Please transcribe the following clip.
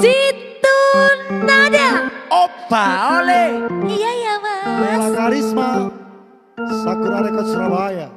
Zitun Nada. Opa, Ole, Iya ya mas. Bella Karisma, Sakura Record Surabaya.